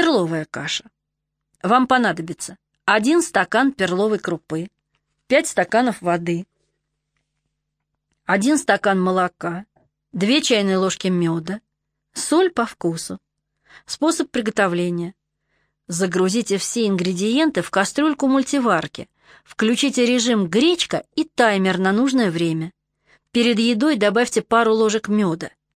Перловая каша. Вам понадобится 1 стакан перловой крупы, 5 стаканов воды, 1 стакан молока, 2 чайные ложки меда, соль по вкусу. Способ приготовления. Загрузите все ингредиенты в кастрюльку мультиварки, включите режим гречка и таймер на нужное время. Перед едой добавьте пару ложек меда.